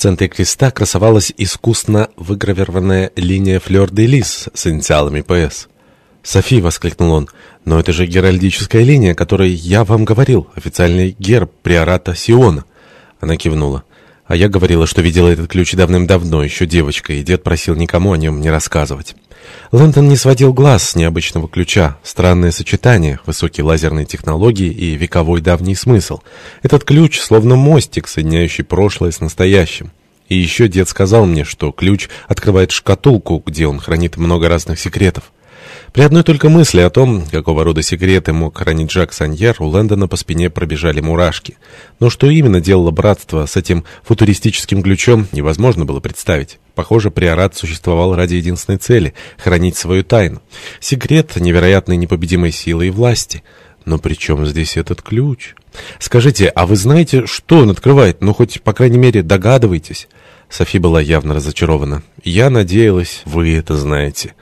центре креста красовалась искусно выгравированная линия флёр-де-лис с инициалами «ПС». «Софи!» — воскликнул он. «Но это же геральдическая линия, о которой я вам говорил, официальный герб приората Сиона». Она кивнула. А я говорила, что видела этот ключ давным-давно, еще девочкой, и дед просил никому о нем не рассказывать. Лэндон не сводил глаз с необычного ключа. Странное сочетание, высокие лазерные технологии и вековой давний смысл. Этот ключ словно мостик, соединяющий прошлое с настоящим. И еще дед сказал мне, что ключ открывает шкатулку, где он хранит много разных секретов. При одной только мысли о том, какого рода секреты мог хранить Жак Саньер, у Лэндона по спине пробежали мурашки. Но что именно делало братство с этим футуристическим ключом, невозможно было представить. Похоже, приорат существовал ради единственной цели — хранить свою тайну. Секрет невероятной непобедимой силы и власти. Но при чем здесь этот ключ? Скажите, а вы знаете, что он открывает? Ну, хоть, по крайней мере, догадываетесь? Софи была явно разочарована. Я надеялась, вы это знаете.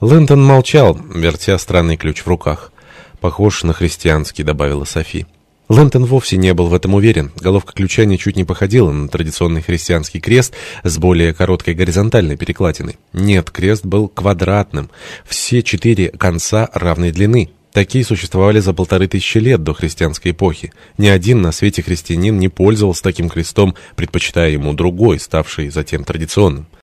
Лэндон молчал, вертя странный ключ в руках. «Похож на христианский», — добавила Софи. Лэнтон вовсе не был в этом уверен. Головка ключа ничуть не походила на традиционный христианский крест с более короткой горизонтальной перекладиной. Нет, крест был квадратным. Все четыре конца равной длины. Такие существовали за полторы тысячи лет до христианской эпохи. Ни один на свете христианин не пользовался таким крестом, предпочитая ему другой, ставший затем традиционным.